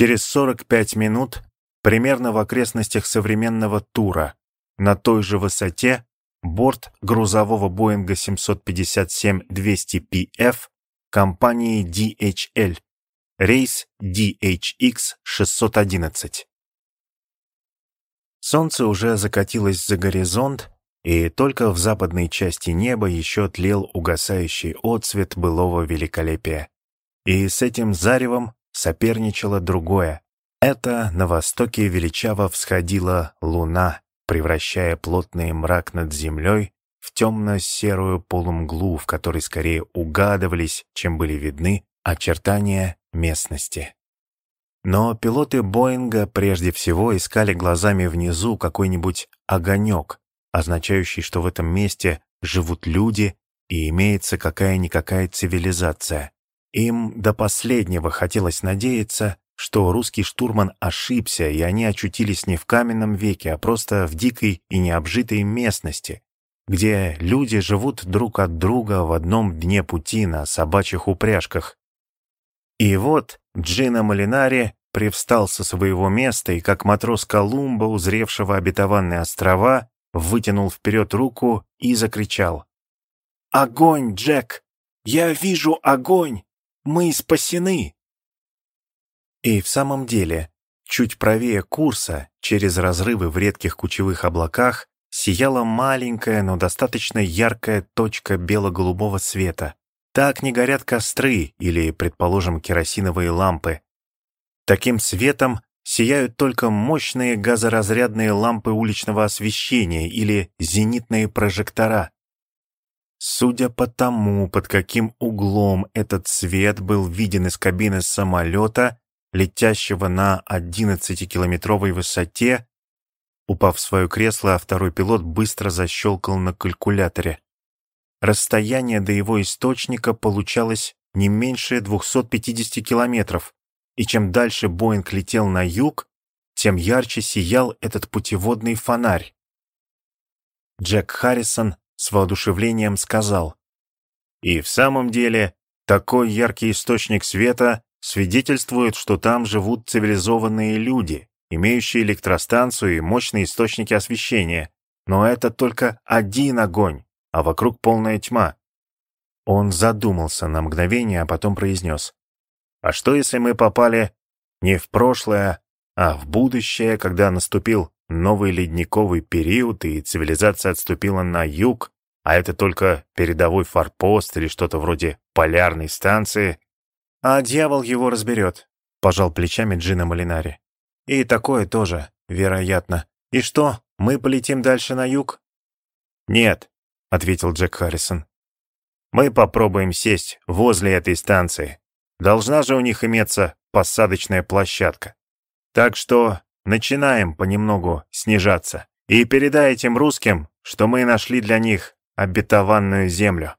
Через 45 минут, примерно в окрестностях современного Тура, на той же высоте, борт грузового Боинга 757-200PF компании DHL, рейс DHX-611. Солнце уже закатилось за горизонт, и только в западной части неба еще тлел угасающий отцвет былого великолепия. И с этим заревом соперничало другое. Это на востоке величаво всходила луна, превращая плотный мрак над землей в темно-серую полумглу, в которой скорее угадывались, чем были видны, очертания местности. Но пилоты Боинга прежде всего искали глазами внизу какой-нибудь огонек, означающий, что в этом месте живут люди и имеется какая-никакая цивилизация. Им до последнего хотелось надеяться, что русский штурман ошибся, и они очутились не в каменном веке, а просто в дикой и необжитой местности, где люди живут друг от друга в одном дне пути на собачьих упряжках. И вот Джина Малинари привстал со своего места и, как матрос Колумба, узревшего обетованные острова, вытянул вперед руку и закричал. «Огонь, Джек! Я вижу огонь! Мы спасены!» И в самом деле, чуть правее курса, через разрывы в редких кучевых облаках, сияла маленькая, но достаточно яркая точка бело-голубого света. Так не горят костры или, предположим, керосиновые лампы. Таким светом сияют только мощные газоразрядные лампы уличного освещения или зенитные прожектора. Судя по тому, под каким углом этот свет был виден из кабины самолета, летящего на 11-километровой высоте, упав в свое кресло, второй пилот быстро защелкал на калькуляторе. Расстояние до его источника получалось не меньше 250 километров, и чем дальше Боинг летел на юг, тем ярче сиял этот путеводный фонарь. Джек Харрисон с воодушевлением сказал, «И в самом деле, такой яркий источник света свидетельствует, что там живут цивилизованные люди, имеющие электростанцию и мощные источники освещения. Но это только один огонь, а вокруг полная тьма». Он задумался на мгновение, а потом произнес, а что, если мы попали не в прошлое, а в будущее, когда наступил новый ледниковый период и цивилизация отступила на юг, а это только передовой форпост или что-то вроде полярной станции? А дьявол его разберет, пожал плечами Джина Малинари. И такое тоже, вероятно. И что, мы полетим дальше на юг? Нет, ответил Джек Харрисон. Мы попробуем сесть возле этой станции. Должна же у них иметься посадочная площадка. Так что начинаем понемногу снижаться. И передай этим русским, что мы нашли для них обетованную землю.